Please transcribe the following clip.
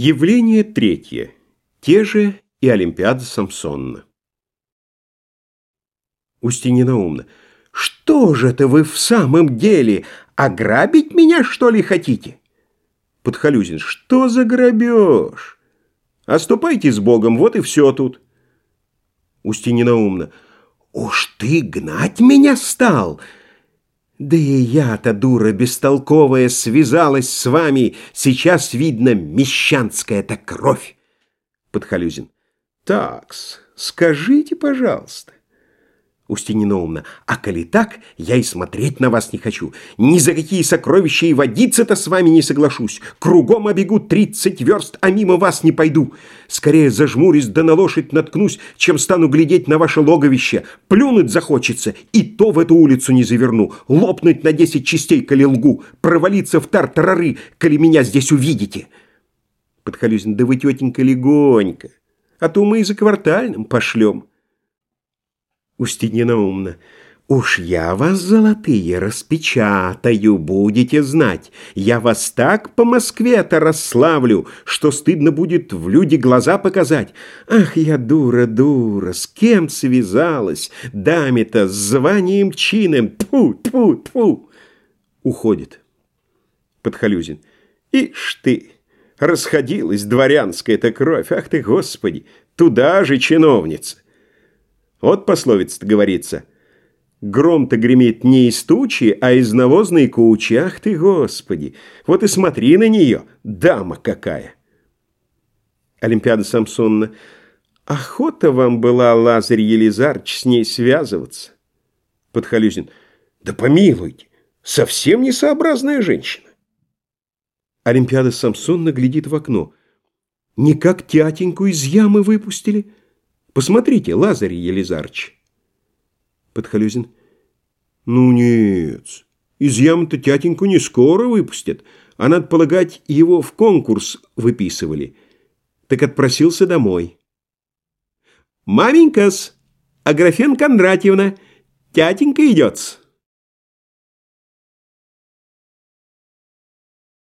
Явление третье. Те же и Олимпиада Самсонна. Устинина умна. Что же это вы в самом деле? Ограбить меня, что ли, хотите? Подхалюзин. Что за грабеж? Оступайте с Богом, вот и все тут. Устинина умна. Уж ты гнать меня стал? Да и я-то, дура бестолковая, связалась с вами. Сейчас видно мещанская-то кровь. Подхалюзин. Такс, скажите, пожалуйста. Устинина а коли так, я и смотреть на вас не хочу. Ни за какие сокровища и водиться-то с вами не соглашусь. Кругом обегу тридцать верст, а мимо вас не пойду. Скорее зажмурюсь да на лошадь наткнусь, чем стану глядеть на ваше логовище. Плюнуть захочется, и то в эту улицу не заверну. Лопнуть на десять частей, коли лгу. Провалиться в тартарары, коли меня здесь увидите. Подхалюзин, да вы, тетенька, легонько, а то мы и за квартальным пошлем. Устинья умна. «Уж я вас, золотые, распечатаю, будете знать. Я вас так по Москве-то расславлю, что стыдно будет в люди глаза показать. Ах, я дура, дура, с кем связалась? Даме-то с званием чином. Тьфу, тьфу, тьфу!» Уходит. Подхалюзин. «Ишь ты, расходилась дворянская-то кровь, ах ты, Господи, туда же чиновница!» Вот пословица-то говорится. Гром-то гремит не из тучи, а из навозной кучи. Ах ты, Господи! Вот и смотри на нее, дама какая! Олимпиада Самсонна. Охота вам была, Лазарь Елизарч, с ней связываться. Подхалюзин. Да помилуйте, совсем несообразная женщина. Олимпиада Самсонна глядит в окно. Не как тятеньку из ямы выпустили, Посмотрите, Лазарь Елизарыч. Подхалюзин. Ну нет, из ямы-то тятеньку не скоро выпустят, а, надо полагать, его в конкурс выписывали. Так отпросился домой. Маменька-с, Аграфен Кондратьевна, тятенька идет-с.